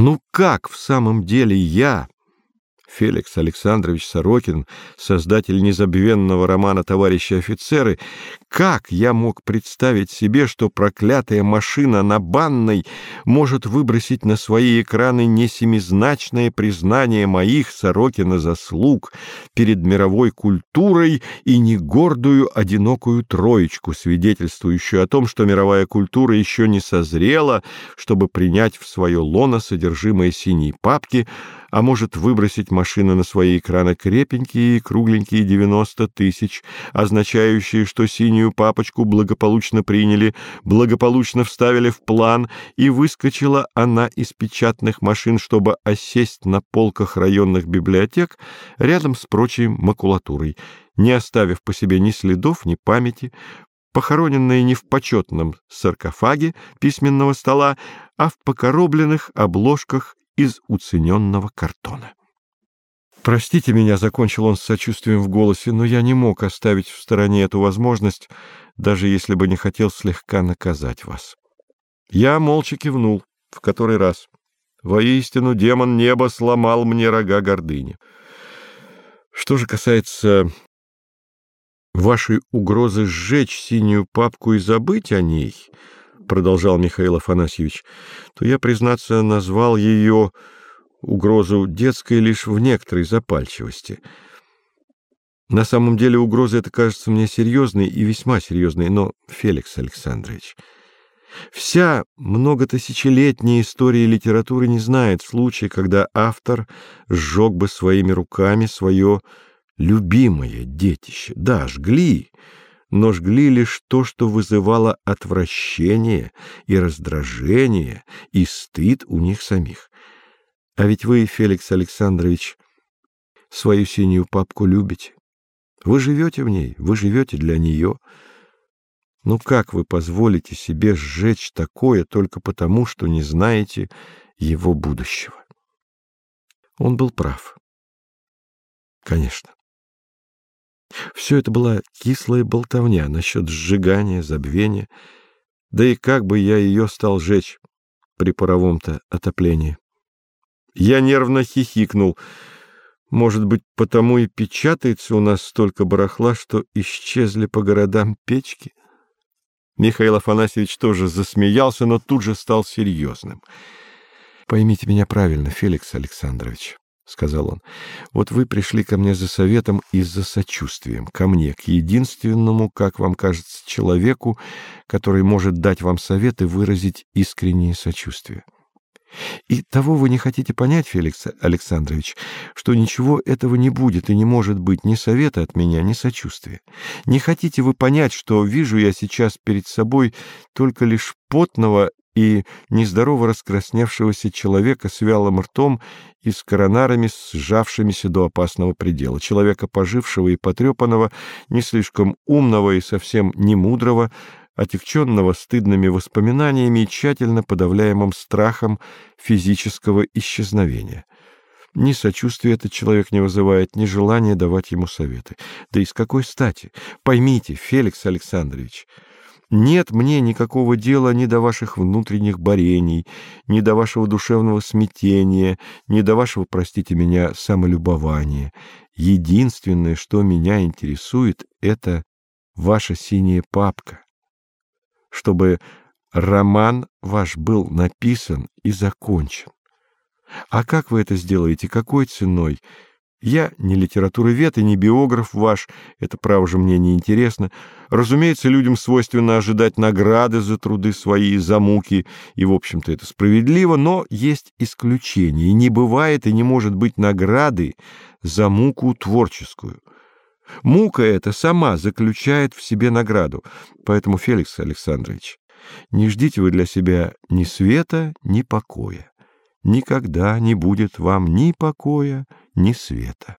Ну как в самом деле я, Феликс Александрович Сорокин, создатель незабвенного романа «Товарищи офицеры», как я мог представить себе, что проклятая машина на банной может выбросить на свои экраны не семизначное признание моих Сорокина заслуг перед мировой культурой и не гордую одинокую троечку, свидетельствующую о том, что мировая культура еще не созрела, чтобы принять в свое лоно содержимое синей папки, а может выбросить машина на свои экраны крепенькие и кругленькие 90 тысяч, означающие, что синюю папочку благополучно приняли, благополучно вставили в план, и выскочила она из печатных машин, чтобы осесть на полках районных библиотек рядом с прочей макулатурой, не оставив по себе ни следов, ни памяти, похороненная не в почетном саркофаге письменного стола, а в покоробленных обложках из уцененного картона. «Простите меня», — закончил он с сочувствием в голосе, «но я не мог оставить в стороне эту возможность, даже если бы не хотел слегка наказать вас». Я молча кивнул, в который раз. Воистину, демон неба сломал мне рога гордыни. Что же касается вашей угрозы сжечь синюю папку и забыть о ней, продолжал Михаил Афанасьевич, то я, признаться, назвал ее угрозу детской лишь в некоторой запальчивости. На самом деле угроза эта кажется мне серьезной и весьма серьезной, но, Феликс Александрович, вся многотысячелетняя история литературы не знает случая, когда автор сжег бы своими руками свое любимое детище. Да, жгли, но жгли лишь то, что вызывало отвращение и раздражение и стыд у них самих. А ведь вы, Феликс Александрович, свою синюю папку любите. Вы живете в ней, вы живете для нее. Ну как вы позволите себе сжечь такое только потому, что не знаете его будущего? Он был прав. Конечно. Все это была кислая болтовня насчет сжигания, забвения. Да и как бы я ее стал жечь при паровом-то отоплении? Я нервно хихикнул. Может быть, потому и печатается у нас столько барахла, что исчезли по городам печки? Михаил Афанасьевич тоже засмеялся, но тут же стал серьезным. Поймите меня правильно, Феликс Александрович. — сказал он. — Вот вы пришли ко мне за советом и за сочувствием, ко мне, к единственному, как вам кажется, человеку, который может дать вам совет и выразить искреннее сочувствие. И того вы не хотите понять, Феликс Александрович, что ничего этого не будет и не может быть ни совета от меня, ни сочувствия. Не хотите вы понять, что вижу я сейчас перед собой только лишь потного и нездорово раскрасневшегося человека с вялым ртом и с коронарами, сжавшимися до опасного предела, человека пожившего и потрепанного, не слишком умного и совсем не мудрого, отягченного стыдными воспоминаниями и тщательно подавляемым страхом физического исчезновения. Ни сочувствия этот человек не вызывает, ни желания давать ему советы. Да и с какой стати? Поймите, Феликс Александрович, нет мне никакого дела ни до ваших внутренних борений, ни до вашего душевного смятения, ни до вашего, простите меня, самолюбования. Единственное, что меня интересует, это ваша синяя папка. Чтобы роман ваш был написан и закончен. А как вы это сделаете, какой ценой? Я не литературовед и не биограф ваш, это, право же, мне не интересно. Разумеется, людям свойственно ожидать награды за труды свои, за муки, и, в общем-то, это справедливо, но есть исключения, и не бывает и не может быть награды за муку творческую. Мука эта сама заключает в себе награду, поэтому, Феликс Александрович, не ждите вы для себя ни света, ни покоя никогда не будет вам ни покоя, ни света.